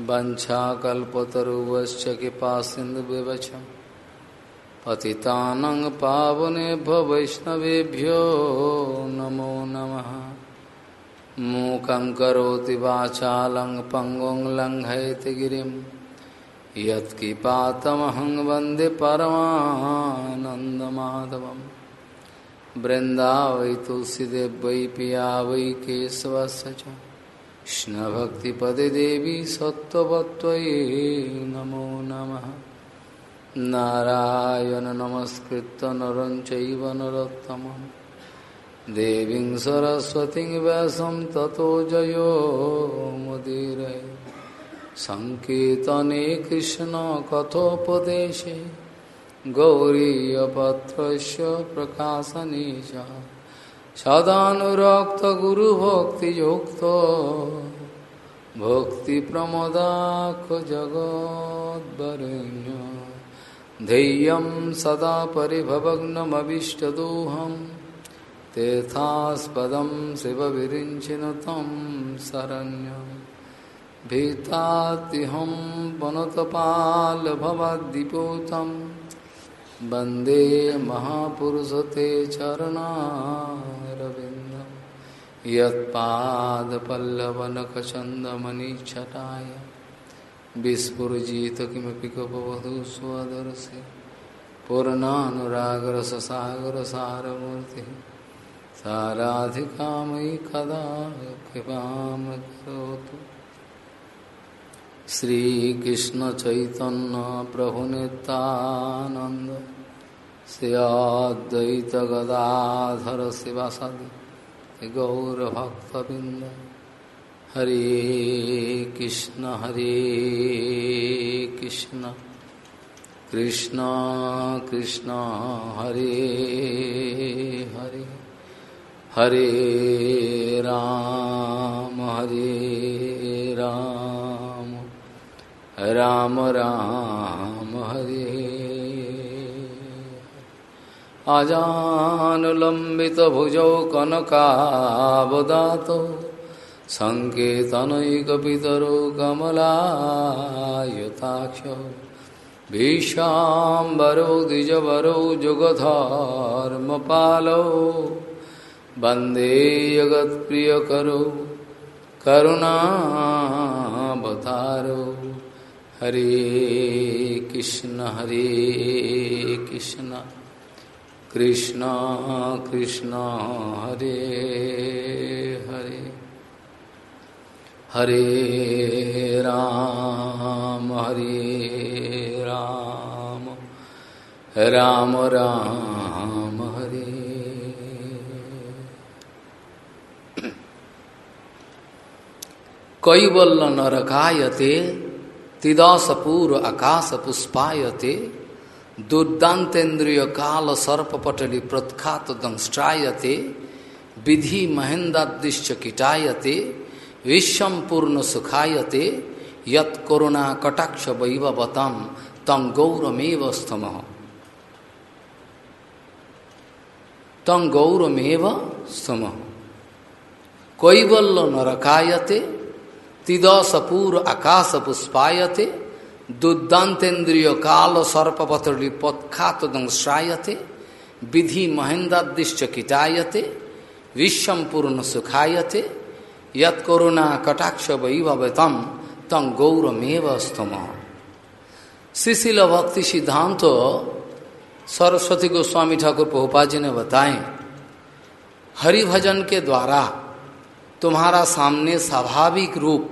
वञ्छाकल्पतरुवश्च कृपासिन्धुविवच पतितानं पावनेभ्यो वैष्णवेभ्यो नमो नमः। मूकं करोति वाचालं पङ्गुं लङ्घयति गिरिं यत्किपातमहं वंदे परमानन्दमाधवम्। वृंदावै तुलसीदेव वै पिया वै केशवस्य च। कृष्णभक्तिपदे देवी सत्त्ववत्त्वयि नमो नमः। नारायण नमस्कृत्य नरं चैव देवीं सरस्वतीं व्यासं ततो जयो मुदीरये। सङ्कीर्तने कृष्णकथोपदेशे गौरीयपत्रस्य प्रकाशने च। सदानुरक्तगुरुभक्तियुक्तो भक्तिप्रमदाखजगद्वरेण्य धैर्यं सदा परिभवग्नमभीष्टदोहं तेथास्पदं शिवविरिञ्चिन तं शरण्यं। भीतातिहं वनतपालभवद्दिपूतम् वंदे महापुरुषते चरणारविन्दं यत्पादपल्लवनखचन्दमणिच्छटाय विस्फुरजित किमपि कपवधू स्वदर्शि पूर्णानुरागरससागरसारमूर्तिः। साराधिकामयि कदा कृपां करोतु श्रीकृष्ण चैतन्य प्रभु नित्यानंद श्रियाद्वैत गदाधर शिवासादि गौरभक्तबिंद हरे कृष्ण हरे कृष्ण। कृष्ण कृष्ण, हरे हरे। हरे राम हरे राम। राम राम हरे। अजानुलम्बितभुजौ कनकावदातो सङ्केतनैकपितरो कमलायताक्ष। भीष्माम्बरौ द्विजवरौ जुगधर्मपालौ। वंदे जगत्प्रियकरौ करुणावतारौ। हरे कृष्ण हरे कृष्ण। कृष्ण कृष्ण, हरे हरे। हरे राम हरे राम। राम राम, हरे। कैवल्ल नरकायते तिदासपूर आकाश पुष्पायते दुर्दातेन्द्रिय काल सर्पपटली प्रत्खात दंष्ट्रायते, विधि महेन्द्रादृश्य किटायते विश्वम पूर्ण सुखायते, यत करुणा कटाक्ष वैवतम तम गौरमेव स्तम। तम गौरमेव स्तम। कैवल्य नरकायते तिदसपूर आकाश पुष्पायते दुर्दातेन्द्रिय काल सर्पपतली पत्खात दंश्रायते विधि महेन्द्रादृश्य किटायते विश्वम पूर्ण सुखायते, यत कटाक्ष वैभवतम तम गौरमेव स्तम। शिशिल भक्ति सिद्धांत सरस्वती गोस्वामी ठाकुर प्रभुपा जी ने बताए, हरिभजन के द्वारा तुम्हारा सामने स्वाभाविक रूप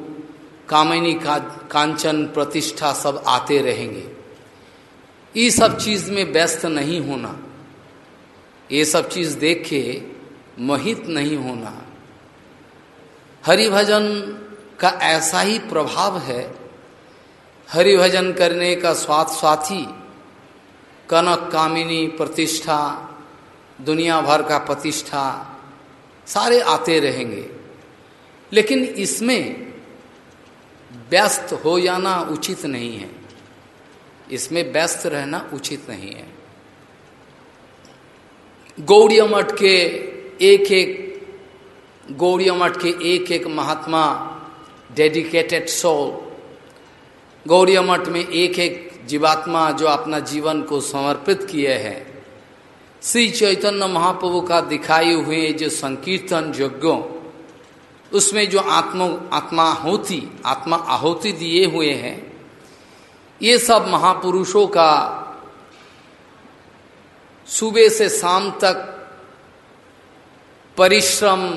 कामिनी का कांचन प्रतिष्ठा सब आते रहेंगे। ये सब चीज़ में व्यस्त नहीं होना। ये सब चीज़ देख के मोहित नहीं होना। हरि भजन का ऐसा ही प्रभाव है। हरि भजन करने का स्वाद स्वाथी, कनक कामिनी प्रतिष्ठा, दुनिया भर का प्रतिष्ठा, सारे आते रहेंगे। लेकिन इसमें व्यस्त हो जाना उचित नहीं है। इसमें व्यस्त रहना उचित नहीं है। गौड़ी मठ के एक एक गौड़ी मठ के एक एक महात्मा डेडिकेटेड सोल गौड़ी मठ में एक एक जीवात्मा जो अपना जीवन को समर्पित किए हैं। श्री चैतन्य महाप्रभु का दिखाई हुए जो संकीर्तन यज्ञों उसमें जो आत्म, आत्मा होती, आत्मा आहुति दिए हुए हैं, ये सब महापुरुषों का सुबह से शाम तक परिश्रम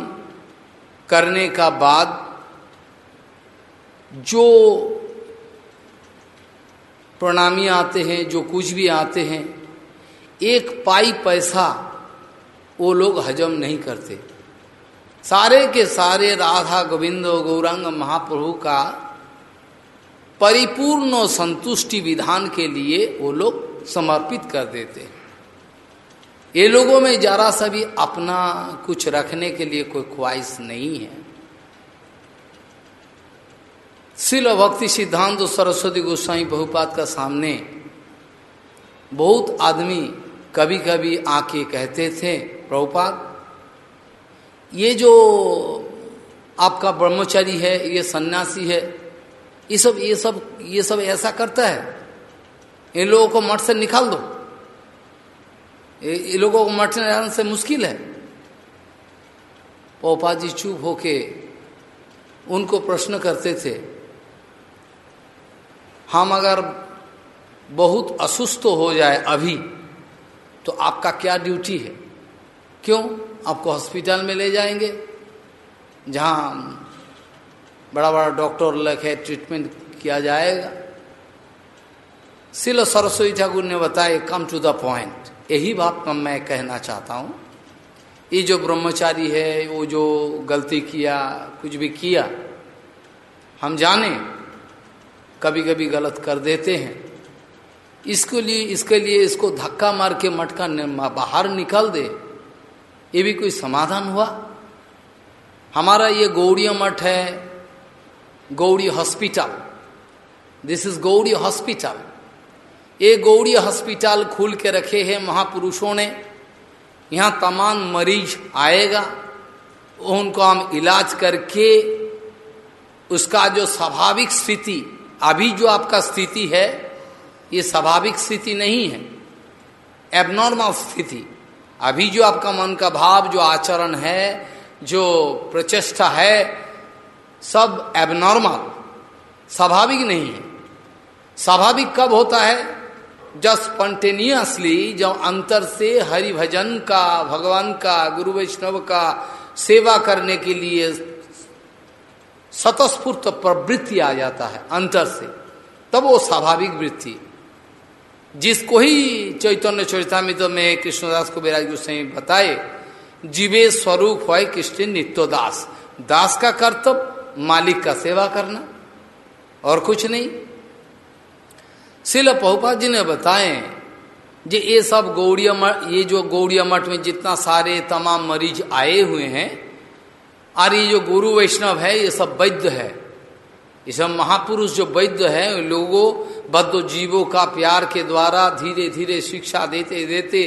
करने का बाद जो प्रणामी आते हैं, जो कुछ भी आते हैं, एक पाई पैसा वो लोग हजम नहीं करते। सारे के सारे राधा गोविंद गौरंग महाप्रभु का परिपूर्ण संतुष्टि विधान के लिए वो लोग समर्पित कर देते हैं। ये लोगों में जरा सा भी अपना कुछ रखने के लिए कोई ख्वाहिश नहीं है। शिल भक्ति सिद्धांत सरस्वती गोस्वामी बहुपात का सामने बहुत आदमी कभी कभी आके कहते थे प्रभुपात ये जो आपका ब्रह्मचारी है, ये सन्यासी है, ये सब ये सब ये सब ऐसा करता है। इन लोगों को मठ से निकाल दो। ये लोगों को मठ से जाने से मुश्किल है। पोपा जी चुप होके उनको प्रश्न करते थे, हम अगर बहुत असुस्थ हो जाए अभी तो आपका क्या ड्यूटी है? क्यों? आपको हॉस्पिटल में ले जाएँगे, जहाँ बड़ा बड़ा डॉक्टर लगे ट्रीटमेंट किया जाएगा। सिलो सरस्वती ठाकुर ने बताया कम टू द पॉइंट यही बात मैं कहना चाहता हूँ। ये जो ब्रह्मचारी है, वो जो गलती किया, कुछ भी किया, हम जाने कभी कभी गलत कर देते हैं। इसके लिए इसके लिए इसको धक्का मार के मटका बाहर निकाल दे। ये भी कोई समाधान हुआ? हमारा ये गौड़ी मठ है, Gaudi hospital. This is Gaudi hospital. ये गौड़ी हॉस्पिटल खुल के रखे हैं महापुरुषों ने। यहाँ तमाम मरीज़ आएगा। उनको हम इलाज करके उसका जो स्वाभाविक स्थिति, अभी जो आपका स्थिति है, ये स्वाभाविक स्थिति नहीं है। एबनॉर्मल स्थिति। अभी जो आपका मन का भाव, जो आचरण है, जो प्रचेष्टा है, सब एबनॉर्मल स्वाभाविक नहीं है। स्वाभाविक कब होता है? जब स्पॉन्टेनियसली जब अंतर से हरि भजन का, भगवान का, गुरु वैष्णव का सेवा करने के लिए स्वतस्फूर्त प्रवृत्ति आ जाता है, अंतर से। तब वो स्वाभाविक वृत्ति। जिसको ही चैतन्य चरितमित में कृष्णदास को बेराज गोस्वामी बताए, जीवे स्वरूप है कृष्ण नित्य दास। दास का कर्तव्य, मालिक का सेवा करना, और कुछ नहीं। शिल पहुपा जी ने बताए जे ये सब गौड़िया मठ, ये जो गौड़िया मठ में जितना सारे तमाम मरीज़ आए हुए हैं, और ये जो गुरु वैष्णव है, ये सब वैद्य है। सब महापुरुष जो वैद्य है लोगों बद्ध जीवों का प्यार के द्वारा धीरे धीरे शिक्षा देते देते,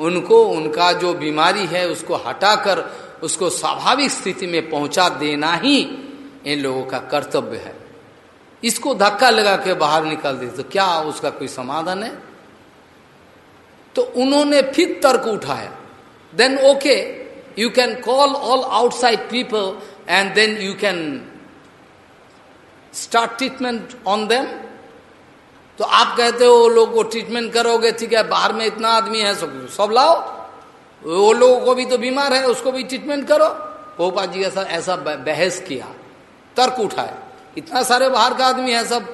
उनको, उनका जो बीमारी है, उसको हटाकर, उसको स्वाभाविक स्थिति में पहुँचा देना ही इन लोगों का कर्तव्य है। इसको धक्का लगा के बाहर निकाल दे तो क्या उसका कोई समाधान है? तो उन्होंने फिर तर्क उठाया। Then okay you can call all outside people and then you can start treatment on them तो आप कहते हो, वो लोग को ट्रीटमेंट करोगे, ठीक है, बाहर में इतना आदमी है, सब सब लाओ। वो लोगों को भी तो बीमार है, उसको भी ट्रीटमेंट करो। पोपा जी ऐसा ऐसा बहस किया, तर्क उठाए इतना सारे बाहर का आदमी है, सब,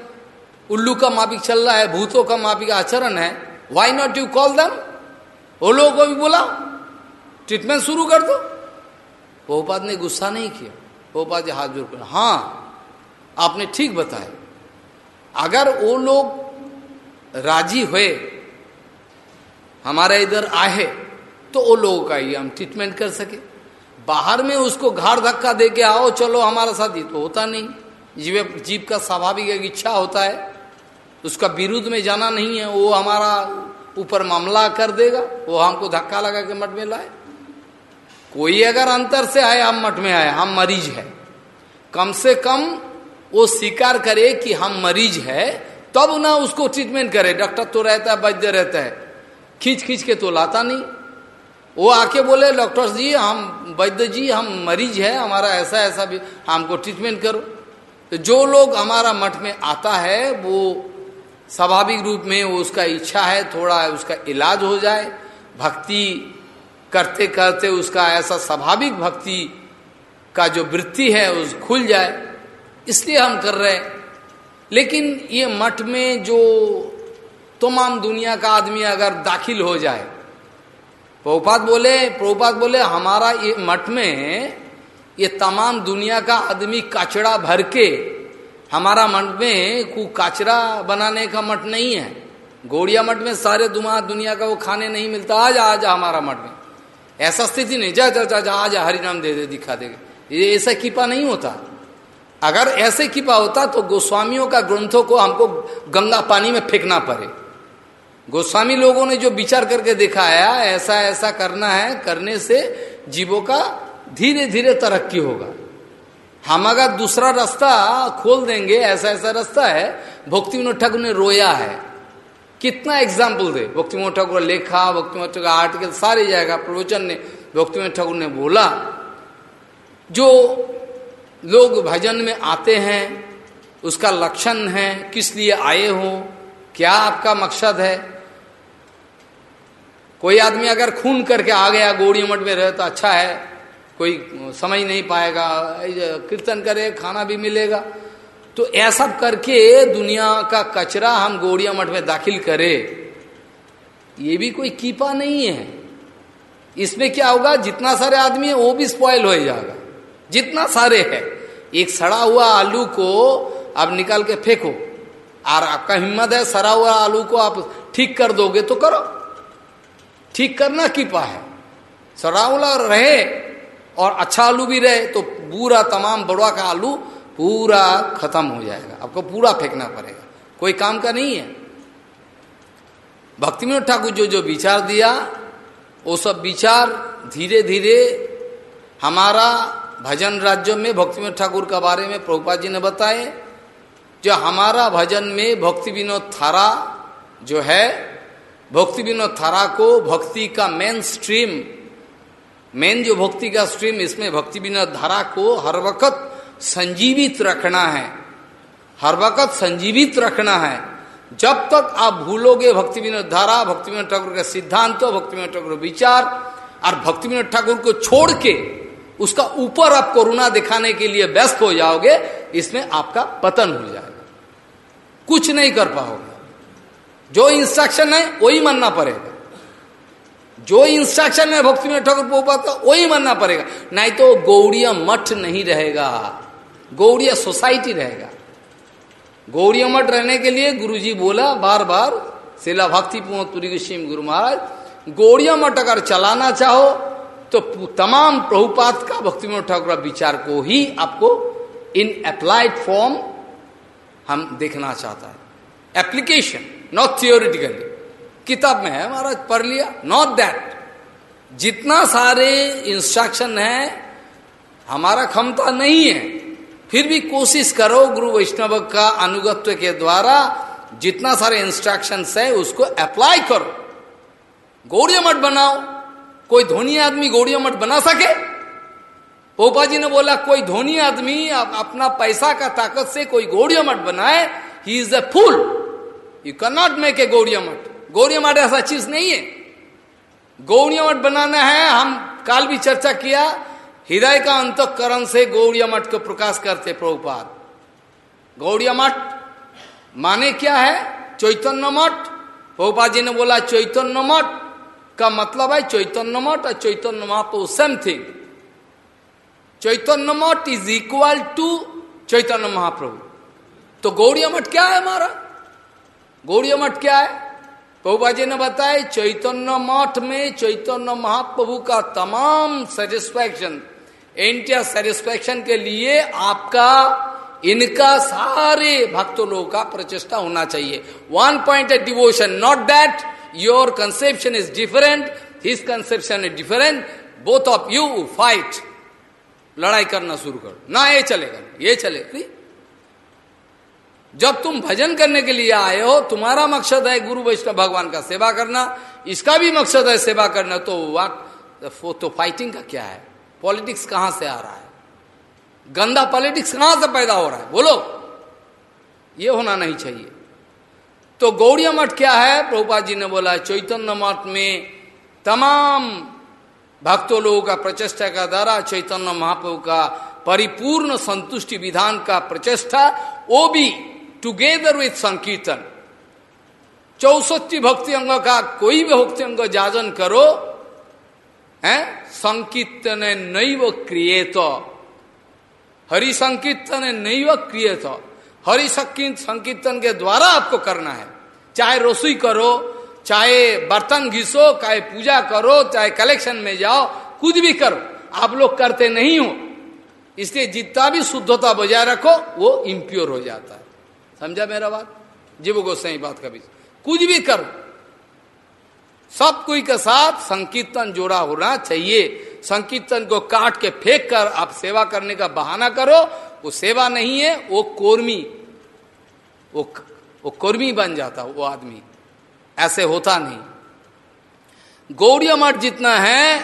उल्लू का मापिक चल रहा है, भूतों का मापिक आचरण है why not you call them वो लोगों को भी बोला ट्रीटमेंट शुरू कर दो। पोपाद ने गुस्सा नहीं किया। पोपाद जी हाथ जोड़ कर हाँ आपने ठीक बताया। अगर वो लोग राज़ी हुए, हमारे इधर आए तो वो लोगों का ही हम ट्रीटमेंट कर सके। बाहर में उसको घाड़ धक्का दे के आओ, चलो हमारा साथ ही तो होता नहीं। जीव जीव का स्वाभाविक एक इच्छा होता है। उसका विरुद्ध में जाना नहीं है, वो हमारा ऊपर मामला कर देगा, वो हमको धक्का लगा के मठ में लाए। कोई अगर अंतर से आए, हम मठ में आए, हम मरीज़ है। कम से कम वो स्वीकार करे कि हम मरीज़ है, तब ना उसको ट्रीटमेंट करे। डॉक्टर तो रहता है वैद्य रहता है। खींच खींच के तो लाता नहीं। वो आके बोले डॉक्टर जी, हम वैद्य जी, हम मरीज़ है, हमारा ऐसा ऐसा भी, हमको ट्रीटमेंट करो। तो जो लोग हमारा मठ में आता है, वो स्वाभाविक रूप में वो उसका इच्छा है, थोड़ा उसका इलाज हो जाए। भक्ति करते करते उसका ऐसा स्वाभाविक भक्ति का जो वृत्ति है, उस खुल जाए। इसलिए हम कर रहे हैं। लेकिन ये मठ में जो तमाम दुनिया का आदमी अगर दाखिल हो जाए प्रभुपात बोले प्रभुपात बोले हमारा ये मठ में ये तमाम दुनिया का आदमी कचड़ा भर के हमारा मठ में को कचरा बनाने का मठ नहीं है। गौड़िया मठ में सारे दुमा दुनिया का वो खाने नहीं मिलता। आज आज हमारा मठ में। ऐसा स्थिति नहीं जा जा जा, जा आज हरिनाम दे दे दिखा देगा ये ऐसा कीपा नहीं होता। अगर ऐसे कीपा होता तो गोस्वामियों का ग्रंथों को हमको गंगा पानी में फेंकना पड़े। गोस्वामी लोगों ने जो विचार करके दिखाया ऐसा ऐसा करना है, करने से जीवों का धीरे धीरे तरक्की होगा। हम अगर दूसरा रास्ता खोल देंगे, ऐसा ऐसा रास्ता है भक्ति विनोद ठाकुर ने रोया है। कितना एग्ज़ाम्पल दे। भक्ति विनोद ठाकुर लेखा भक्ति विनोद ठाकुर आर्टिकल सारी जाएगा प्रवचन ने भक्ति विनोद ठाकुर ने बोला। जो लोग भजन में आते हैं, उसका लक्षण है, किस लिए आए हो, क्या आपका मकसद है? कोई आदमी अगर खून करके आ गया, गौड़ी मठ में रहे तो अच्छा है, कोई समझ नहीं पाएगा कीर्तन करे, खाना भी मिलेगा। तो ऐसा करके दुनिया का कचरा हम गौड़िया मठ में दाखिल करे, ये भी कोई कीपा नहीं है। इसमें क्या होगा, जितना सारे आदमी है, वो भी स्पॉयल हो जाएगा। जितना सारे है, एक सड़ा हुआ आलू को आप निकाल के फेंको। और आपका हिम्मत है, सड़ा हुआ आलू को आप ठीक कर दोगे तो करो। ठीक करना कीपा है। सड़ा हुआ रहे और अच्छा आलू भी रहे तो पूरा तमाम बड़वा का आलू पूरा खत्म हो जाएगा। आपको पूरा फेंकना पड़ेगा। कोई काम का नहीं है। भक्ति विनोद ठाकुर जो जो विचार दिया, वो सब विचार धीरे धीरे हमारा भजन राज्य में भक्ति विनोद ठाकुर के बारे में प्रभुपा जी ने बताए, जो हमारा भजन में भक्ति विनोद थारा जो है, भक्ति विनोद थारा को भक्ति का मेन स्ट्रीम मेन जो भक्ति का स्ट्रीम इसमें भक्ति विनोद धारा को हर वक्त संजीवित रखना है। हर वक्त संजीवित रखना है। जब तक आप भूलोगे भक्ति विनोद धारा, भक्ति विनोद ठाकुर का सिद्धांत, भक्ति विनोद ठाकुर विचार, और भक्ति विनोद ठाकुर को छोड़ के उसका ऊपर आप करुणा दिखाने के लिए व्यस्त हो जाओगे, इसमें आपका पतन हो जाएगा। कुछ नहीं कर पाओगे। जो इंस्ट्रक्शन है, वही मानना पड़ेगा। जो इंस्ट्रक्शन है, भक्ति में ठाकुर पोपात का वही मानना पड़ेगा। नहीं तो गौड़िया मठ नहीं रहेगा। गौड़िया सोसाइटी रहेगा। गौड़िया मठ रहने के लिए गुरुजी बोला बार बार शिला भक्ति पुरी गुरु महाराज, गौड़िया मठ अगर चलाना चाहो तो तमाम प्रभुपात का, भक्ति विनोद ठाकुर विचार को ही आपको इन अप्लाइड फॉर्म हम देखना चाहता है। एप्लीकेशन नॉट थियोरिटिकली किताब में है महाराज, पढ़ लिया। नॉट दैट जितना सारे इंस्ट्रक्शन है, हमारा क्षमता नहीं है। फिर भी कोशिश करो गुरु वैष्णव का अनुगत्व के द्वारा जितना सारे इंस्ट्रक्शन है, उसको अप्लाई करो। गौड़िया मठ बनाओ। कोई धोनी आदमी गौड़िया मठ बना सके। पोपा जी ने बोला, कोई धोनी आदमी अपना पैसा का ताकत से कोई गौड़िया मठ बनाए। He is a fool you can not make a Gaudiya Math Gaudiya Math ऐसा चीज़ नहीं है। गौड़िया मठ बनाना है। हम काल भी चर्चा किया, हृदय का अंतकरण से गौड़िया मठ को प्रकाश करते प्रभुपाद। गौड़िया मठ माने क्या है? चैतन्य मठ प्रभुपाद जी ने बोला, चैतन्य मठ का मतलब है चैतन्य मठ और चैतन्य मठ तो same thing Chaitanya Math is equal to Chaitanya Mahaprabhu. तो गौड़िया मठ क्या है हमारा? गौड़िया मठ क्या है? प्रभुपा जी ने बताया, चैतन्य मठ में चैतन्य महाप्रभु का तमाम सेटिस्फैक्शन एंटियर सेटिस्फैक्शन के लिए आपका, इनका सारे भक्तों लोगों का प्रचेष्टा होना चाहिए। One point devotion not that your conception is different his conception is different both of you fight लड़ाई करना शुरू करो। ना ये चलेगा ये चलेगा। जब तुम भजन करने के लिए आए हो, तुम्हारा मकसद है गुरु वैष्णव भगवान का सेवा करना। इसका भी मकसद है सेवा करना। तो वाक तो फाइटिंग का क्या है? पॉलिटिक्स कहाँ से आ रहा है? गंदा पॉलिटिक्स कहाँ से पैदा हो रहा है? बोलो। ये होना नहीं चाहिए। तो गौड़िया मठ क्या है? प्रभुपा जी ने बोला, चैतन्य मठ में तमाम भक्तों लोगों का प्रचेष्टा का द्वारा, चैतन्य महाप्रभु का परिपूर्ण संतुष्टि विधान का प्रचेष्टा, वो भी टुगेदर विथ संकीर्तन। चौसठी भक्ति अंग का कोई भी भक्ति अंग जाजन करो, है? संकीर्तन नहीं नैव क्रिएत हरि संकीर्तन नहीं नैव क्रिएत हरि संकीर्तन के द्वारा आपको करना है। चाहे रसोई करो, चाहे बर्तन घिसो, चाहे पूजा करो, चाहे कलेक्शन में जाओ, कुछ भी करो, आप लोग करते नहीं हो। इसलिए जितना भी शुद्धता बजाय रखो, वो इम्प्योर हो जाता है। समझा मेरा बात? जीव गोसाई बात कभी। कुछ भी करो। सब कोई के साथ संकीर्तन जोड़ा होना चाहिए। संकीर्तन को काट के फेंक कर आप सेवा करने का बहाना करो। वो सेवा नहीं है, वो कोर्मी। वो वो कोर्मी बन जाता वो आदमी। ऐसे होता नहीं। गौड़िया मठ जितना है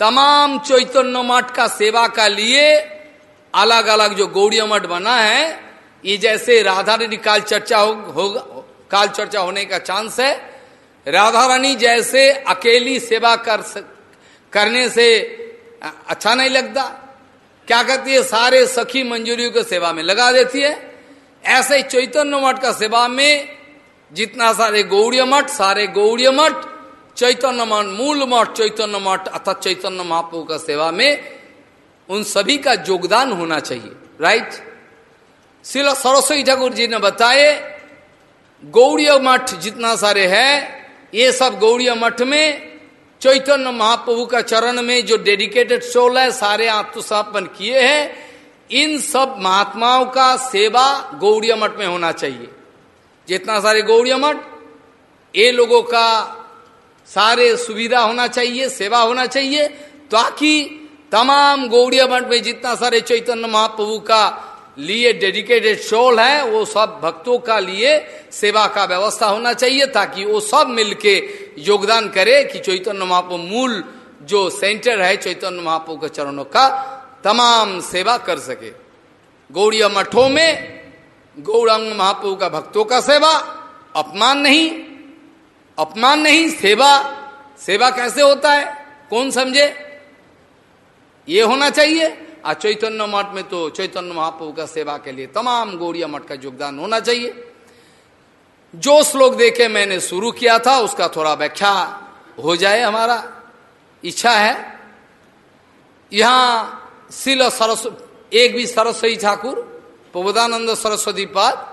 तमाम चैतन्य मठ का सेवा का लिए अलग अलग जो गौड़िया मठ बना है ये जैसे राधा रानी काल चर्चा हो, होगा काल चर्चा होने का चांस है राधा रानी जैसे अकेली सेवा कर करने से अच्छा नहीं लगता। क्या कहती है सारे सखी मंजूरियों को सेवा में लगा देती है। ऐसे ही चैतन्य मठ का सेवा में जितना सारे गौड़िया मठ, सारे गौड़िया मठ, चैतन्य मठ, मूल मठ, चैतन्य मठ, अर्थात चैतन्य महाप्रभु का सेवा में उन सभी का योगदान होना चाहिए राइट शिला सरस्वती ठाकुर जी ने बताए, गौड़िया मठ जितना सारे है, ये सब गौड़िया मठ में चैतन्य महाप्रभु का चरण में जो डेडिकेटेड सोल है, सारे आत्मसमर्पण किए हैं इन सब महात्माओं का सेवा गौड़िया मठ में होना चाहिए। जितना सारे गौड़िया मठ, ये लोगों का सारे सुविधा होना चाहिए, सेवा होना चाहिए, ताकि तमाम गौड़िया मठ में जितना सारे चैतन्य महाप्रभु का लिए डेडिकेटेड शोल है, वो सब भक्तों का लिए सेवा का व्यवस्था होना चाहिए, ताकि वो सब मिलके योगदान करे कि चैतन्य महाप्रभु मूल जो सेंटर है चैतन्य महाप्रभु के चरणों का तमाम सेवा कर सके। गौड़िया मठों में गौरांग महाप्रभु का भक्तों का सेवा, अपमान नहीं। अपमान नहीं, सेवा। सेवा कैसे होता है? कौन समझे? ये होना चाहिए। और चैतन्य मठ में तो चैतन्य महाप्रभु का सेवा के लिए तमाम गौड़िया मठ का योगदान होना चाहिए। जो श्लोक देखे, मैंने शुरू किया था, उसका थोड़ा व्याख्या हो जाए हमारा। इच्छा है। यहाँ शिल सरस्वती एक भी सरस्वती ठाकुर, प्रबोधानंद सरस्वती पाद,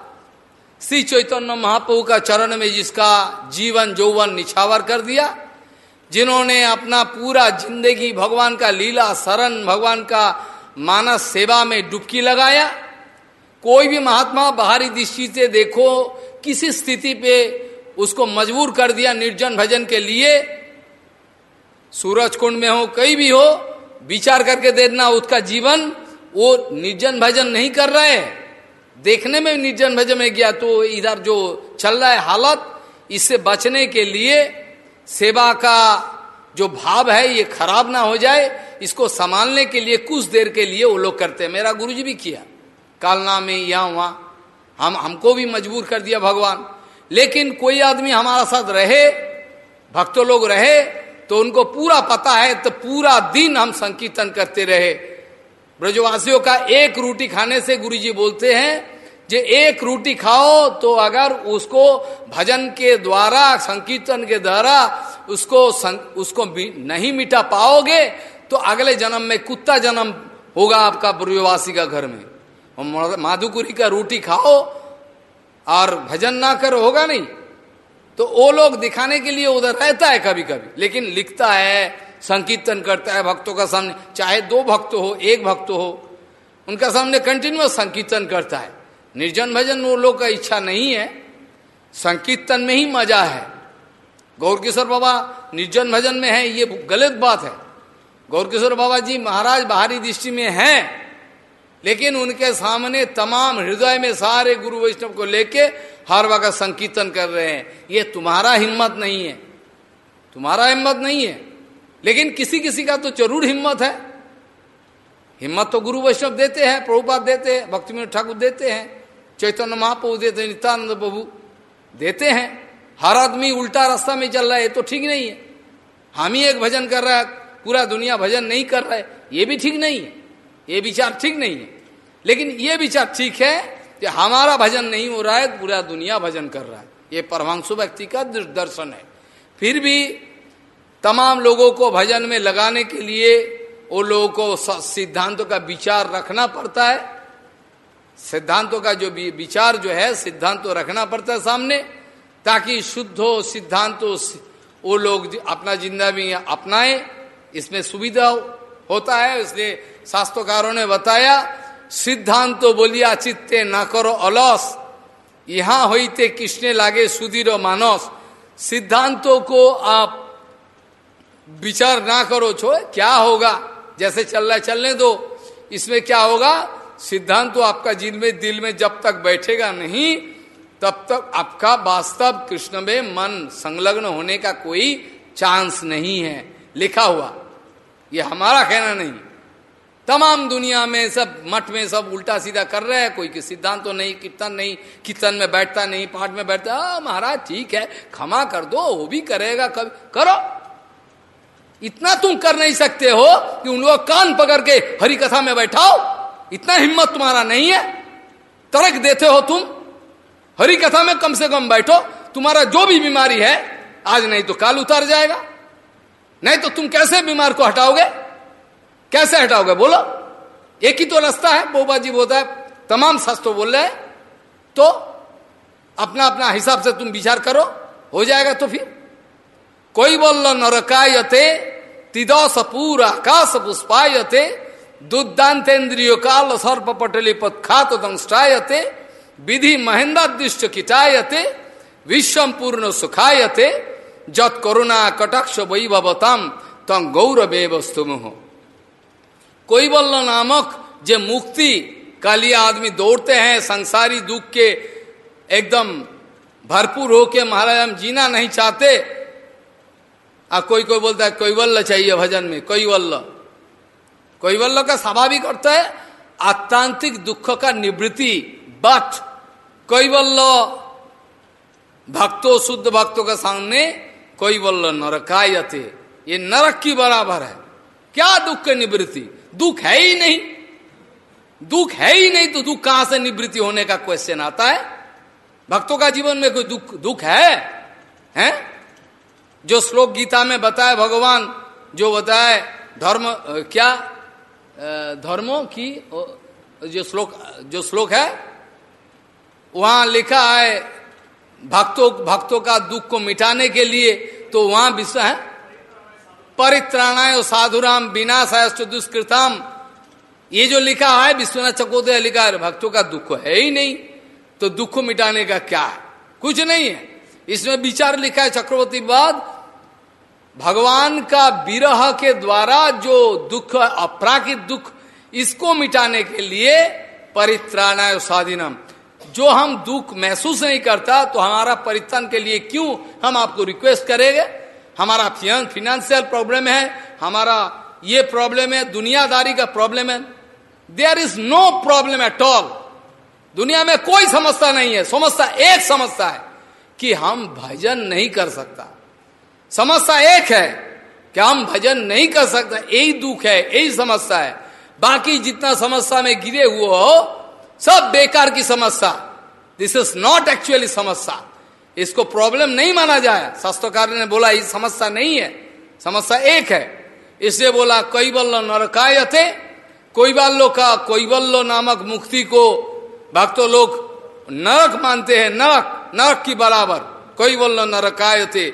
श्री चैतन्य महाप्रभु का चरण में जिसका जीवन जौवन निछावर कर दिया, जिन्होंने अपना पूरा ज़िंदगी भगवान का लीला शरण, भगवान का मानस सेवा में डुबकी लगाया। कोई भी महात्मा बाहरी दृष्टि से देखो, किसी स्थिति पे उसको मजबूर कर दिया निर्जन भजन के लिए। सूरज कुंड में हो, कहीं भी हो विचार करके देखना, उसका जीवन, वो निर्जन भजन नहीं कर रहे देखने में निर्जन भजन में गया तो इधर जो चल रहा है हालत, इससे बचने के लिए सेवा का जो भाव है, ये खराब ना हो जाए। इसको संभालने के लिए, कुछ देर के लिए वो लोग करते हैं। मेरा गुरुजी भी किया। कालना में यहाँ वहाँ हम, हमको भी मजबूर कर दिया भगवान। लेकिन कोई आदमी हमारा साथ रहे, भक्तों लोग रहे तो उनको पूरा पता है तो पूरा दिन हम संकीर्तन करते रहे। ब्रजवासियों का एक रोटी खाने से गुरुजी बोलते हैं जे एक रोटी खाओ तो अगर उसको भजन के द्वारा संकीर्तन के द्वारा उसको सं, उसको नहीं मिटा पाओगे तो अगले जन्म में कुत्ता जन्म होगा आपका ब्रजवासी का घर में। माधुकुरी का रोटी खाओ और भजन ना करो होगा नहीं? तो वो लोग दिखाने के लिए उधर रहता है कभी कभी लेकिन लिखता है, संकीर्तन करता है, भक्तों का सामने, चाहे दो भक्त हो, एक भक्त हो, उनका सामने कंटिन्यूस संकीर्तन करता है। निर्जन भजन वो लोग का इच्छा नहीं है। संकीर्तन में ही मज़ा है। गौर किशोर बाबा निर्जन भजन में है, ये गलत बात है। गौर किशोर बाबा जी महाराज बाहरी दृष्टि में हैं, लेकिन उनके सामने तमाम हृदय में सारे गुरु वैष्णव को लेके हर वक्त संकीर्तन कर रहे हैं। ये तुम्हारा हिम्मत नहीं है। तुम्हारा हिम्मत नहीं है। लेकिन किसी किसी का तो ज़रूर हिम्मत है। हिम्मत तो गुरु वैष्णव देते हैं प्रभुपात देते हैं भक्ति ठाकुर देते हैं, चैतन्य महाप्रभु देते हैं, नित्यानंद प्रभु देते हैं। हर आदमी उल्टा रास्ता में चल रहा है तो ठीक नहीं है। हम ही एक भजन कर रहा है, पूरा दुनिया भजन नहीं कर रहा है ये भी ठीक नहीं है। ये विचार ठीक नहीं है। लेकिन ये विचार ठीक है कि हमारा भजन नहीं हो रहा है पूरा दुनिया भजन कर रहा है। ये परमांशु व्यक्ति का दर्शन है। फिर भी तमाम लोगों को भजन में लगाने के लिए वो लोगों को सिद्धांतों का विचार रखना पड़ता है। सिद्धांतों का जो विचार जो है सिद्धांत रखना पड़ता है सामने ताकि शुद्ध हो सिद्धांत वो लोग अपना ज़िंदगी अपनाए। इसमें सुविधा हो, होता है इसलिए शास्त्रकारों ने बताया सिद्धांत तो बोलिया, चित्ते न करो अलस। यहाँ होते कृष्ण लागे सुधीर मानस? सिद्धांतों को आप विचार ना करो, छो, क्या होगा? जैसे चल रहा चलने दो। इसमें क्या होगा? सिद्धांत तो आपका जिन में, दिल में जब तक बैठेगा नहीं, तब तक आपका वास्तव कृष्ण में मन संलग्न होने का कोई चांस नहीं है। लिखा हुआ। ये हमारा कहना नहीं। तमाम दुनिया में सब मठ में सब उल्टा सीधा कर रहे हैं, कोई सिद्धांत तो नहीं, कीर्तन नहीं, कीर्तन में बैठता नहीं, पाठ में बैठता महाराज, ठीक है, क्षमा कर दो, वो भी करेगा कभी करो। इतना तुम कर नहीं सकते हो कि उन लोग कान पकड़ के हरी कथा में बैठाओ। इतना हिम्मत तुम्हारा नहीं है। तर्क देते हो तुम। हरी कथा में कम से कम बैठो। तुम्हारा जो भी बीमारी है, आज नहीं तो काल उतार जाएगा। नहीं तो तुम कैसे बीमार को हटाओगे? कैसे हटाओगे? बोलो। एक ही तो रास्ता है बोबा जी बोलता है, तमाम शास्त्र बोल रहे तो अपना अपना हिसाब से तुम विचार करो, हो जाएगा तो फिर। कोई बोल नरकायते तिदस पूर आकाश पुष्पायते दुदांतेन्द्रियो काल सर्प पटली पत्खात दंष्टायते विधि महेंद्रादृष्ट किटायते विश्वम पूर्ण सुखायते, जत करुणा कटाक्ष वैभवतम तम गौरवे वस्तु हो बल्ल नामक जे मुक्ति का लिए आदमी दौड़ते हैं, संसारी दुख के एकदम भरपूर होके महाराज हम जीना नहीं चाहते। आ कोई कोई बोलता है कैवल्य चाहिए भजन में? कैवल्य कैवल्य का स्वाभाविक अर्थ है, आत्तांतिक दुख का निवृत्ति बट कैवल्य भक्तों, शुद्ध भक्तों के सामने कैवल्य नरकायते। ये नरक की बराबर है। क्या दुख की निवृत्ति? दुख है ही नहीं। दुख है ही नहीं तो दुख कहाँ से निवृत्ति होने का क्वेश्चन आता है? भक्तों का जीवन में कोई दुख दुख है? हैं? जो श्लोक गीता में बताए, भगवान जो बताए, धर्म क्या? धर्मों की जो श्लोक जो श्लोक है, वहाँ लिखा है, भक्तों भक्तों का दुख को मिटाने के लिए तो वहाँ विश्व है? परित्राणाय साधुराम विनाशायस्त दुष्कृतम। ये जो लिखा है, विश्वनाथ चकोदय लिखा है, भक्तों का दुख है ही नहीं। तो दुख मिटाने का क्या है? कुछ नहीं है। इसमें विचार लिखा है चक्रवर्ती बाद, भगवान का विरह के द्वारा जो दुख, अपराकित दुख, इसको मिटाने के लिए परित्राणाय स्वाधीनम जो हम दुख महसूस नहीं करता तो हमारा परित्राण के लिए क्यों हम आपको रिक्वेस्ट करेंगे? हमारा फिनेंशियल प्रॉब्लम है, हमारा ये प्रॉब्लम है, दुनियादारी का प्रॉब्लम है। There is no problem at all दुनिया में कोई समस्या नहीं है, समस्या एक समस्या है कि हम भजन नहीं कर सकता। समस्या एक है कि हम भजन नहीं कर सकते, यही दुख है, यही समस्या है। बाकी जितना समस्या में गिरे हुए हो, सब बेकार की समस्या। दिस इज़ नॉट एक्चुअली समस्या। इसको प्रॉब्लम नहीं माना जाए। शास्त्रकार ने बोला ये समस्या नहीं है। समस्या एक है। इसलिए बोला कई बल्ल नरकायते। कोईबल्लो का कोईबल्लो नामक मुक्ति को भक्तों लोग नरक मानते हैं। नरक नरक की बराबर। कोईबल्लो नरकायते।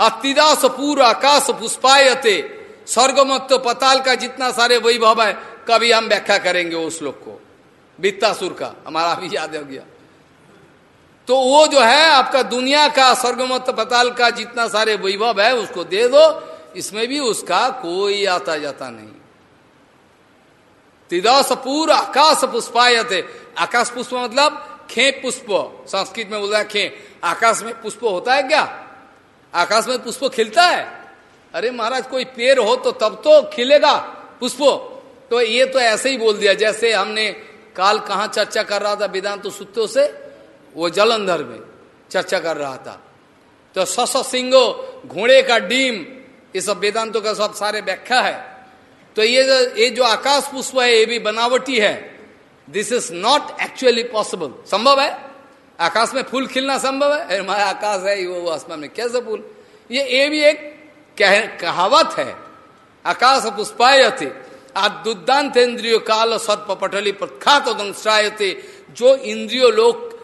अतिदास पूर्व आकाश पुष्पायते। स्वर्गमत्त पताल का जितना सारे वैभव है, कभी हम व्याख्या करेंगे उस लोग को। वित्तासुर का, हमारा भी याद हो गया। तो वो जो है, आपका दुनिया का, स्वर्गमत पताल का जितना सारे वैभव है, उसको दे दो। इसमें भी उसका कोई आता जाता नहीं। तिदस पूर्व आकाश पुष्पायते। आकाश पुष्प मतलब खे पुष्प। संस्कृत में बोलता है खे आकाश में पुष्प होता है क्या? आकाश में पुष्प खिलता है? अरे महाराज, कोई पेड़ हो तो तब तो खिलेगा पुष्प। तो ये तो ऐसे ही बोल दिया, जैसे हमने काल कहा चर्चा कर रहा था, वेदांत तो सूत्रों से। वो जलंधर में चर्चा कर रहा था। तो सस सिंगो घोड़े का डीम ये सब वेदांतों का सब सारे व्याख्या है। तो ये जो ये जो आकाश पुष्प है ये भी बनावटी है। This is not actually possible संभव है? आकाश में फूल खिलना संभव है? हमारा आकाश है वो आसमान में कैसे फूल? ये ये भी एक कह, कहावत है। आकाश पुष्पायते दुद्दांत इंद्रियो काल सर्प पटली प्रख्यात दंशायते जो इंद्रियो लोग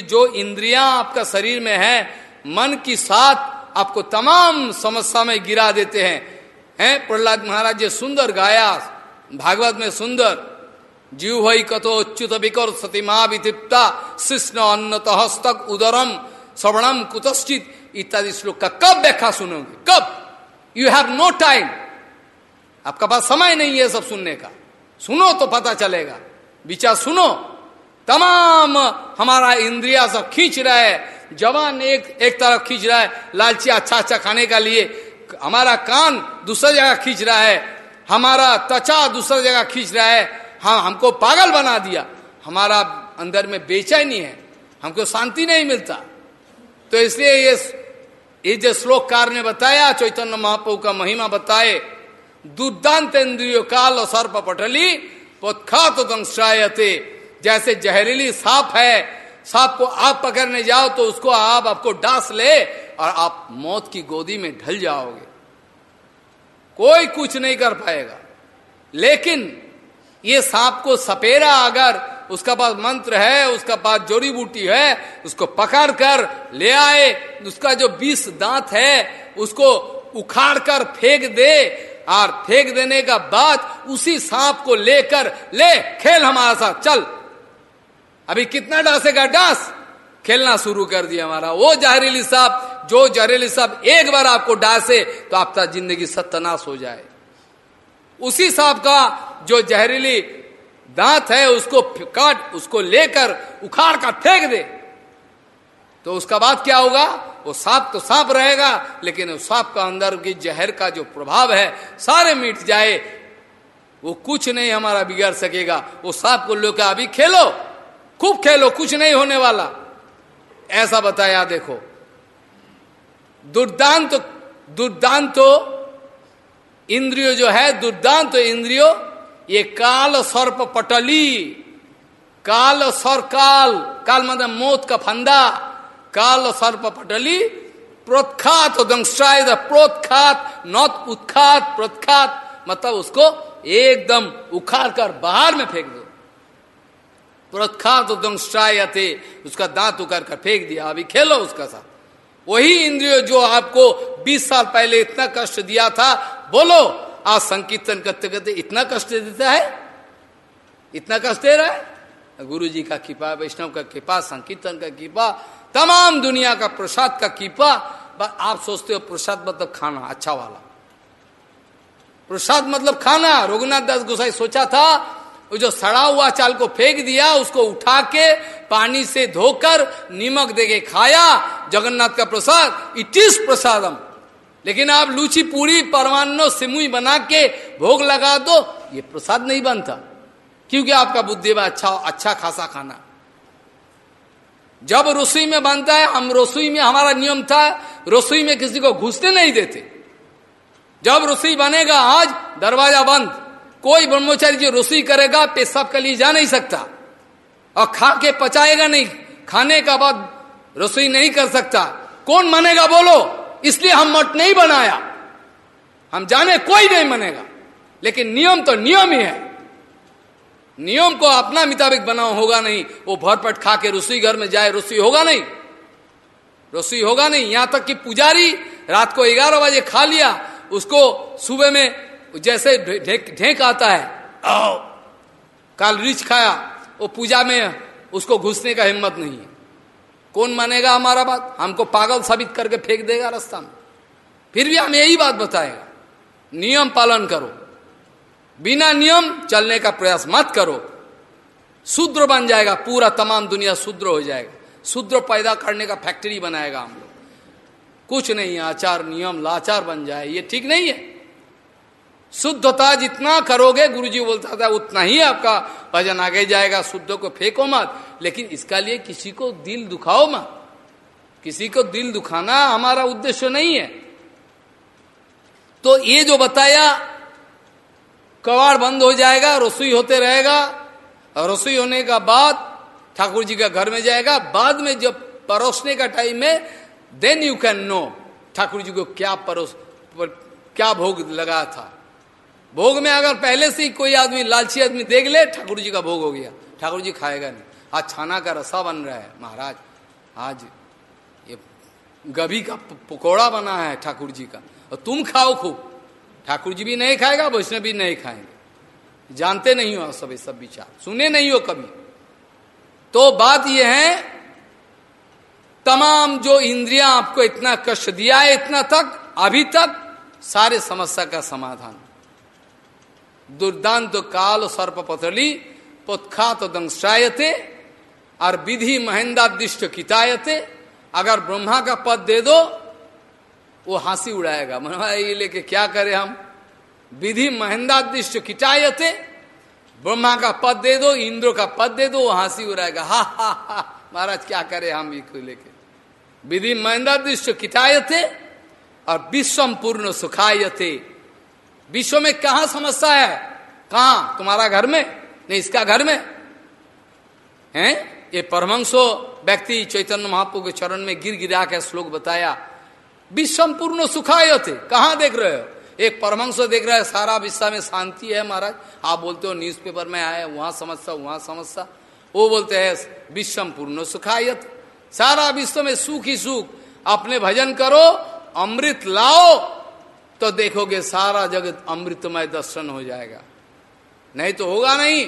जो इंद्रियाँ आपका शरीर में है, मन की साथ आपको तमाम समस्या में गिरा देते हैं। हैं? प्रहलाद महाराज जी सुंदर गाया, भागवत में सुंदर। जीव भई कथो अच्युत विकर सतीमा वितिप्ता शिष्ण अन्न हस्तक उदरम श्रवणम कुतश्चित इत्यादि श्लोक का कब व्याख्या सुनोगे? कब? यू हैव नो टाइम आपका पास समय नहीं है सब सुनने का। सुनो तो पता चलेगा। विचार सुनो। तमाम हमारा इंद्रिया सब खींच रहा है। जवान एक एक तरफ़ खींच रहा है, लालची अच्छा अच्छा खाने का लिए। हमारा कान दूसरा जगह खींच रहा है। हमारा त्वचा दूसरा जगह खींच रहा है। हाँ हमको पागल बना दिया। हमारा अंदर में बेचैनी है हमको शांति नहीं मिलता। तो इसलिए ये ये जो श्लोककार ने बताया, चैतन्य महाप्रभु का महिमा बताए, दुर्दांत इंद्रियो काल और सर्प पटली पोत्खात दंशायते। जैसे जहरीली सांप है, सांप को आप पकड़ने जाओ तो उसको आप, आपको डांस ले और आप मौत की गोदी में ढल जाओगे। कोई कुछ नहीं कर पाएगा। लेकिन ये सांप को सपेरा अगर उसका पास मंत्र है, उसका पास जोड़ी बूटी है, उसको पकड़ कर ले आए, उसका जो बीस दांत है, उसको उखाड़ कर फेंक दे और फेंक देने का बाद उसी सांप को लेकर ले, खेल हमारा साथ, चल। अभी कितना डांसेगा डांस। खेलना शुरू कर दिया हमारा। वो जहरीली साहब जो जहरीली साहब एक बार आपको डांसे तो आपका ज़िंदगी सत्यानाश हो जाए। उसी साहब का जो जहरीली दांत है, उसको काट, उसको लेकर उखाड़ कर फेंक दे। तो उसका बाद क्या होगा? वो सांप तो सांप रहेगा, लेकिन उस सांप का अंदर की जहर का जो प्रभाव है, सारे मिट जाए। वो कुछ नहीं हमारा बिगड़ सकेगा। वो सांप को लेकर अभी खेलो। खूब खेलो कुछ नहीं होने वाला। ऐसा बताया, देखो। दुर्दांत दुर्दांत इंद्रियो जो है, दुर्दांत इंद्रियो, ये काल सर्प पटली, काल सर काल काल मतलब मौत का फंदा, काल सर्प पटली, प्रोत्खात दंशाय प्रोत्खात, नौत उत्खात, प्रोत्खात मतलब उसको एकदम उखाड़ कर बाहर में फेंक दो। प्रोत्खात दंशायते उसका दांत उखाड़ कर फेंक दिया। अभी खेलो उसका साथ। वही इंद्रियो जो आपको 20 साल पहले इतना कष्ट दिया था, बोलो, आज संकीर्तन करते करते इतना कष्ट देता है? इतना कष्ट दे रहा है? गुरु जी का कृपा, वैष्णव का कृपा, संकीर्तन का कृपा, तमाम दुनिया का प्रसाद का कृपा। आप सोचते हो प्रसाद मतलब खाना अच्छा वाला। प्रसाद मतलब खाना। रघुनाथ दास गोसाई सोचा था वो जो सड़ा हुआ चाल को फेंक दिया, उसको उठा के पानी से धोकर नीमक देके खाया। जगन्नाथ का प्रसाद, इट इज़ प्रसादम। लेकिन आप लूची पूरी परमानो सिमुई बना के भोग लगा दो, ये प्रसाद नहीं बनता। क्योंकि आपका बुद्धि में अच्छा अच्छा खासा खाना। जब रसोई में बनता है, हम रसोई में, हमारा नियम था, रसोई में किसी को घुसने नहीं देते। जब रसोई बनेगा, आज दरवाज़ा बंद। कोई ब्रह्मचारी जो रसोई करेगा पेशाब के लिए जा नहीं सकता। और खा के पचाएगा नहीं, खाने का बाद रसोई नहीं कर सकता। कौन मानेगा, बोलो? इसलिए हम मठ नहीं बनाया। हम जाने कोई नहीं मानेगा। लेकिन नियम तो नियम ही है। नियम को अपना मुताबिक बनाओ, होगा नहीं। वो भरपट खा के रसोई घर में जाए रसोई होगा नहीं। रसोई होगा नहीं। यहाँ तक कि पुजारी रात को ग्यारह बजे खा लिया, उसको सुबह में जैसे ढेक आता है। आओ। काल रिच खाया वो पूजा में उसको घुसने का हिम्मत नहीं है। कौन मानेगा हमारा बात? हमको पागल साबित करके फेंक देगा रास्ता में। फिर भी हम यही बात बताएगा। नियम पालन करो। बिना नियम चलने का प्रयास मत करो। शूद्र बन जाएगा पूरा तमाम दुनिया शूद्र हो जाएगा। शूद्र पैदा करने का फैक्ट्री बनाएगा हम लोग। कुछ नहीं आचार नियम लाचार बन जाए ये ठीक नहीं है। शुद्धता जितना करोगे गुरुजी बोलता था उतना ही आपका भजन आगे जाएगा शुद्ध को फेंको मत। लेकिन इसका लिए किसी को दिल दुखाओ मत। किसी को दिल दुखाना हमारा उद्देश्य नहीं है। तो ये जो बताया कवाड़ बंद हो जाएगा रसोई होते रहेगा। और रसोई होने का बाद ठाकुर जी का घर में जाएगा। बाद में जब परोसने का टाइम है then you can know Thakur ji को क्या परोस पर, क्या भोग लगा था। भोग में अगर पहले से ही कोई आदमी, लालची आदमी देख ले, ठाकुर जी का भोग हो गया। ठाकुर जी खाएगा नहीं। आज छाना का रसा बन रहा है, महाराज। आज ये गभी का पकौड़ा बना है ठाकुर जी का। और तुम खाओ खूब। ठाकुर जी भी नहीं खाएगा, वैष्णव भी नहीं खाएँगे। जानते नहीं हो सब सब विचार। सुने नहीं हो कभी। तो बात यह है, तमाम जो इंद्रियाँ आपको इतना कष्ट दिया है, इतना तक, अभी तक सारे समस्या का समाधान। दुर्दांत काल सर्प पथली पोत्खात दंशायते, और विधि महेंद्रादिष्ट कितायते, अगर ब्रह्मा का पद दे दो, वो हँसी उड़ाएगा। मनवा ये लेके क्या करे हम? विधि महेंद्रादिष्ट किटायते ब्रह्मा का पद दे दो, इंद्र का पद दे दो, वो हँसी उड़ाएगा। हा हा हा, महाराज, क्या करे हम ये को लेके? विधि महेंद्रादिष्ट किटायते और विश्वम पूर्ण सुखायते। विश्व में कहा समस्या है? कहा? तुम्हारा घर में? नहीं, इसका घर में। हैं? ये परमंशो व्यक्ति चैतन्य महापु के चरण में गिर गिरा के श्लोक बताया। विश्वम पूर्ण थे। कहा देख रहे हो? एक परमंश देख रहा है, सारा विश्व में शांति है महाराज। आप बोलते हो, न्यूज़पेपर में आए वहाँ समस्या वहाँ समस्या। वो बोलते हैं विश्वम पूर्ण सुखायत सारा विश्व में सुख ही सुख। अपने भजन करो, अमृत लाओ तो देखोगे सारा जगत अमृतमय दर्शन हो जाएगा। नहीं तो होगा नहीं।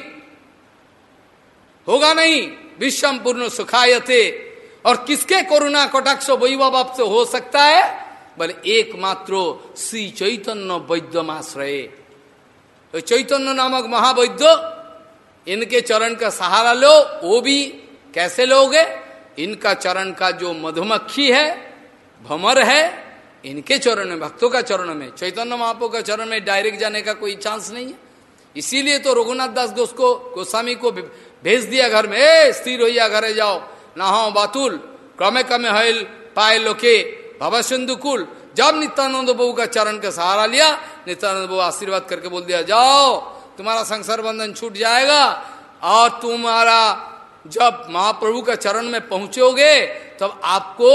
होगा नहीं। विश्वम पूर्ण सुखायते। और किसके कोरोना कटाक्ष वैभव से हो सकता है? बोले एकमात्र श्री चैतन्य वैद्यमाश्रय। तो चैतन्य नामक महावैद्य, इनके चरण का सहारा लो, वो भी कैसे लोगे? इनका चरण का जो मधुमक्खी है भमर है इनके चरण में, भक्तों का चरण में, चैतन्य महापो का चरण में डायरेक्ट जाने का कोई चांस नहीं है। इसीलिए तो रघुनाथ दास दोस्त को गोस्वामी को भेज दिया घर में स्थिर होइया घरे जाओ, नहाओ बातुल क्रमे क्रमे हल पाए लोके सिंधुकुल जब नित्यानंद बबू का चरण का सहारा लिया, नित्यानंद बबू आशीर्वाद करके बोल दिया, जाओ, तुम्हारा संसार बंधन छूट जाएगा और तुम्हारा जब महाप्रभु का चरण में पहुंचोगे, तब आपको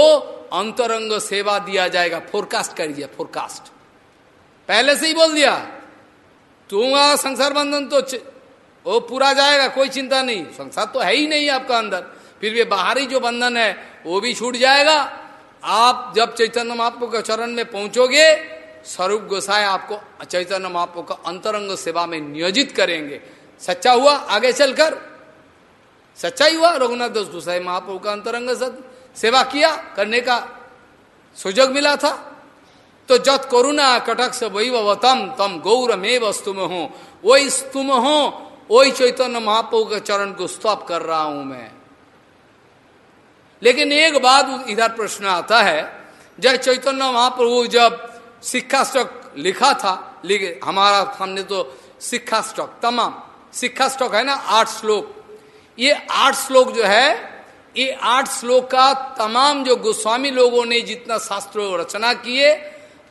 अंतरंग सेवा दिया जाएगा। फोरकास्ट कर दिया फोरकास्ट पहले से ही बोल दिया। तुम्हारा संसार बंधन तो वो पूरा जाएगा, कोई चिंता नहीं। संसार तो है ही नहीं आपका अंदर। फिर भी बाहरी जो बंधन है, वो भी छूट जाएगा। आप जब चैतन्य महाप्रभु के चरण में पहुंचोगे, स्वरूप गोसाई आपको चैतन्य महाप्रभु का अंतरंग सेवा में नियोजित करेंगे। सच्चा हुआ? आगे चलकर। सच्चा ही हुआ? रघुनाथ दास गोसाई महाप्रभु का अंतरंग सेवा किया, करने का सुजग मिला था। तो जत करुणा कटक से वही वतम तम गौर में वस्तुम हो। वही स्तुम हो, वही चैतन्य महाप्रभु के चरण को स्तप कर रहा हूँ मैं। लेकिन एक बात इधर प्रश्न आता है जय चैतन्य महाप्रभु जब शिक्षा स्टॉक लिखा था, लिखे, हमारा सामने तो शिक्षा स्टॉक, तमाम, शिक्षा स्टॉक है ना, आठ श्लोक। ये आठ श्लोक जो है ये आठ श्लोक का तमाम जो गोस्वामी लोगों ने जितना शास्त्र रचना किए,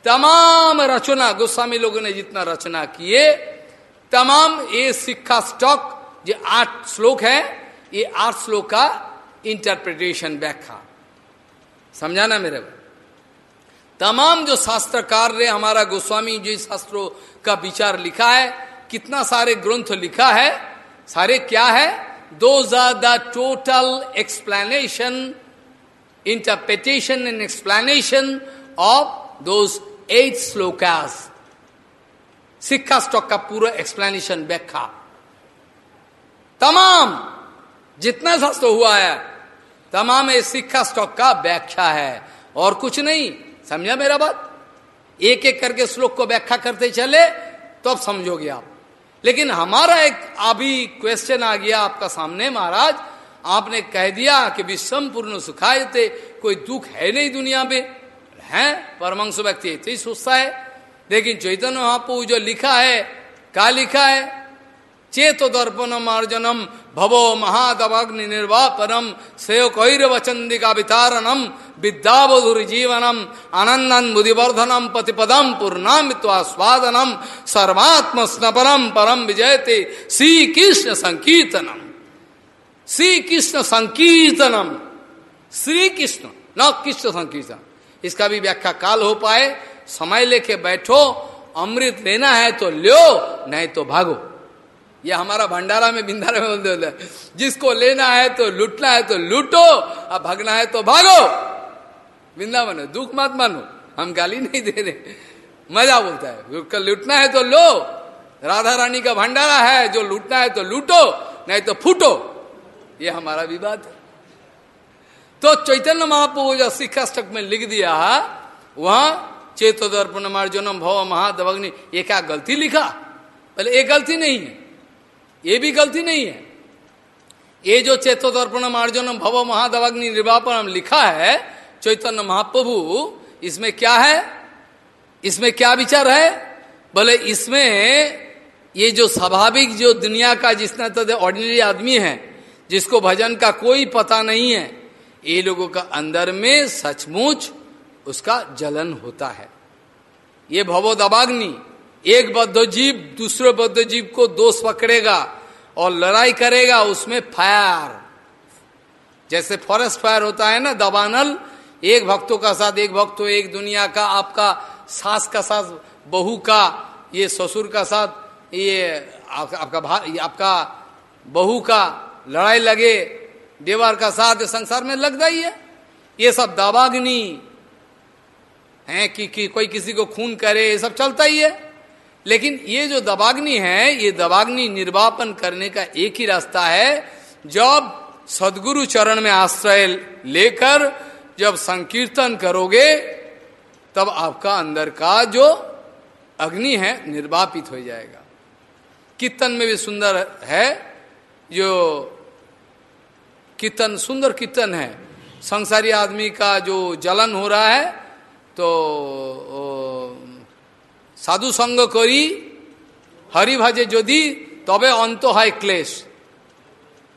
तमाम रचना गोस्वामी लोगों ने जितना रचना किए, तमाम ये शिक्षा स्टॉक जो आठ श्लोक है, ये आठ श्लोक का इंटरप्रिटेशन व्याख्या। समझाना मेरे को? तमाम जो शास्त्रकार ने हमारा गोस्वामी जो शास्त्रों का विचार लिखा है, कितना सारे ग्रंथ लिखा है, सारे क्या है? Are the total explanation interpretation and explanation of those eight shlokas शिक्षा स्टॉक का पूरा एक्सप्लेनेशन व्याख्या तमाम जितना शास्त्र हुआ है तमाम ये शिक्षा स्टॉक का व्याख्या है और कुछ नहीं समझा मेरा बात एक एक करके श्लोक को व्याख्या करते चले तो अब समझोगे आप लेकिन हमारा एक अभी क्वेश्चन आ गया आपका सामने, महाराज। आपने कह दिया कि विश्वम पूर्ण सुखाए कोई दुख है नहीं दुनिया में। है? परमंश व्यक्ति ऐसे ही सोचता है। लेकिन चैतन्य महापू जो लिखा है, क्या लिखा है? चेतो दर्पणम अर्जनम भवो महादवग्नि निर्वापनम श्रेय कैर वचंदिका वितारणम विद्यावधुर जीवनम आनंदन बुद्धिवर्धनम पतिपदम पूर्णामित्वास्वादनम सर्वात्म स्नपरम परम विजयते श्री कृष्ण संकीर्तनम श्री कृष्ण संकीर्तनम श्री कृष्ण न कृष्ण संकीर्तन इसका भी व्याख्या काल हो पाए, समय लेके बैठो, अमृत लेना है तो लो नहीं तो भागो। ये हमारा भंडारा में बिंदारा में बोलते जिसको लेना है तो लुटना है तो लूटो, अब भागना है तो भागो। वृंदावन दुख मत मानो, हम गाली नहीं दे रहे। मज़ा बोलता है लूटना है तो लो, राधा रानी का भंडारा है, जो लूटना है तो लूटो, नहीं तो फूटो। ये हमारा विवाद है। तो चैतन्य महाप्रभु जो शिक्षाष्टक में लिख दिया वहाँ चेतो दर्पण मार्जनम भव महादवग्नि ये क्या गलती लिखा। पहले ये गलती नहीं है। ये भी गलती नहीं है। ये जो चेतो दर्पण मार्जनम भव महादवग्नि निर्वापणम लिखा है, चैतन्य महाप्रभु, इसमें क्या है? इसमें क्या विचार है? बोले, इसमें ये जो स्वाभाविक जो दुनिया का जिसना तो ऑर्डिनरी आदमी है, जिसको भजन का कोई पता नहीं है, ये लोगों का अंदर में सचमुच उसका जलन होता है। ये भवो दबाग्नि एक बद्ध जीव दूसरे बद्ध जीव को दोष पकड़ेगा। और लड़ाई करेगा उसमें फायर। जैसे फॉरेस्ट फायर होता है ना दबानल एक भक्तों का साथ एक भक्त एक दुनिया का आपका सास का साथ बहू का ये ससुर का साथ ये आप, आपका भा आपका बहू का लड़ाई लगे देवर का साथ संसार में लगता ही है ये सब दबाग्नि है कि, कि कोई किसी को खून करे ये सब चलता ही है। लेकिन ये जो दबाग्नि है, ये दबाग्नि निर्वापन करने का एक ही रास्ता है, जब सदगुरु चरण में आश्रय लेकर जब संकीर्तन करोगे, तब आपका अंदर का जो अग्नि है, निर्वापित हो जाएगा। कीर्तन में भी सुंदर है, जो कीर्तन, सुंदर कीर्तन है। संसारी आदमी का जो जलन हो रहा है तो साधु संग करी हरि भजे यदि तबे अंत है क्लेश।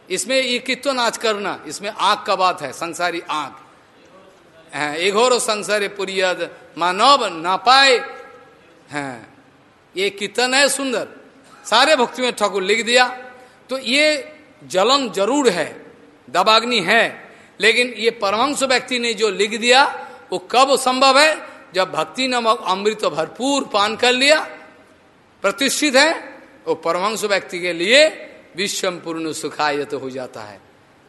इसमें ये कीर्तन आज करना, इसमें आग का बात है, संसारी आग। एघोर संसारे पुरियद, मानव ना पाए। हैं, ये कीर्तन है सुंदर। सारे भक्ति में ठाकुर लिख दिया। तो ये जलन ज़रूर है, दबाग्नि है। लेकिन ये परमंश व्यक्ति ने जो लिख दिया, वो कब संभव है? जब भक्ति नमक अमृत भरपूर पान कर लिया, प्रतिष्ठित है, वो परमंश व्यक्ति के लिए विश्वम पूर्ण सुखायत हो जाता है।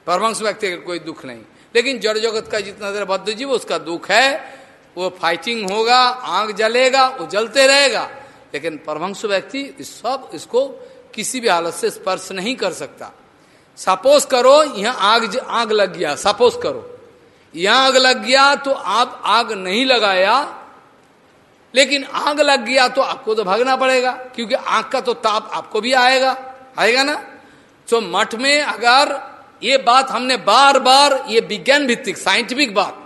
परमंश व्यक्ति का कोई दुख नहीं। लेकिन जड़ जगत का जितना देर बद्ध जीव, उसका दुख है, वो फाइटिंग होगा, आग जलेगा, वो जलते रहेगा। लेकिन परमंश व्यक्ति इस सब, इसको किसी भी हालत से स्पर्श नहीं कर सकता। सपोज़ करो, यहाँ आग आग लग गया, सपोज़ करो। यहाँ आग लग गया तो आप आग नहीं लगाया, लेकिन आग लग गया तो आपको तो भागना पड़ेगा, क्योंकि आग का तो ताप आपको भी आएगा आएगा ना? तो मठ में अगर ये बात हमने बार बार ये विज्ञान भित्तिक साइंटिफिक बात,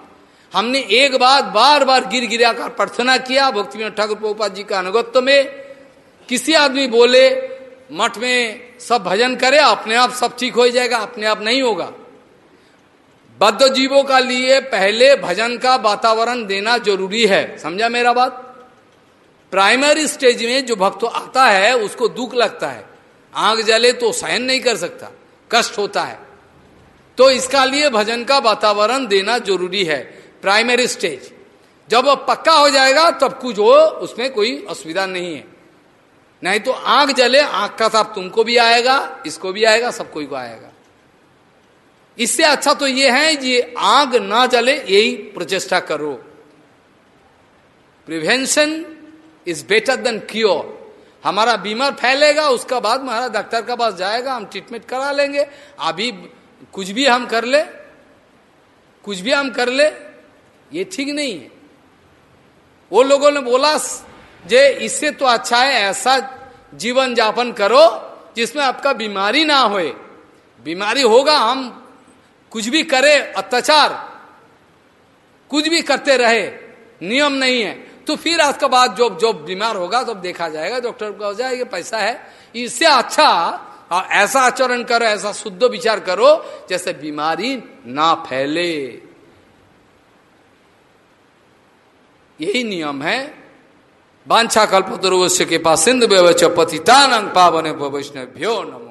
हमने एक बात बार बार गिर गिरा कर प्रार्थना किया, भक्ति में ठाकुर पोपा जी का अनुगत्व में, किसी आदमी बोले, मठ में सब भजन करे, अपने आप सब ठीक हो जाएगा, अपने आप नहीं होगा। बद्ध जीवों का लिए पहले भजन का वातावरण देना ज़रूरी है। समझा मेरा बात? प्राइमरी स्टेज में जो भक्त आता है, उसको दुख लगता है। आग जले तो सहन नहीं कर सकता, कष्ट होता है। तो इसका लिए भजन का वातावरण देना ज़रूरी है, प्राइमरी स्टेज। जब वो पक्का हो जाएगा, तब कुछ हो, उसमें कोई असुविधा नहीं है। नहीं तो आग जले, आग का ताप तुमको भी आएगा, इसको भी आएगा, सबको को आएगा। इससे अच्छा तो ये है ये आग ना जले, यही प्रचेष्टा करो। Prevention is better than cure हमारा बीमार फैलेगा, उसका बाद हमारा डॉक्टर का पास जाएगा, हम ट्रीटमेंट करा लेंगे। अभी कुछ भी हम कर ले, कुछ भी हम कर ले, ये ठीक नहीं है। वो लोगों ने बोला जे इससे तो अच्छा है, ऐसा जीवन जापन करो जिसमें आपका बीमारी ना होए। बीमारी होगा, हम कुछ भी करे, अत्याचार, कुछ भी करते रहे, नियम नहीं है। तो फिर आज के बाद जो जो बीमार होगा तो देखा जाएगा, डॉक्टर को हो जाएगा पैसा है। इससे अच्छा और ऐसा आचरण करो, ऐसा शुद्ध विचार करो, जैसे बीमारी ना फैले। यही नियम है। बांछा कल्पतरुवश्य के पास सिंधु व्यवच पतितान पावन वैष्णव्यो नम।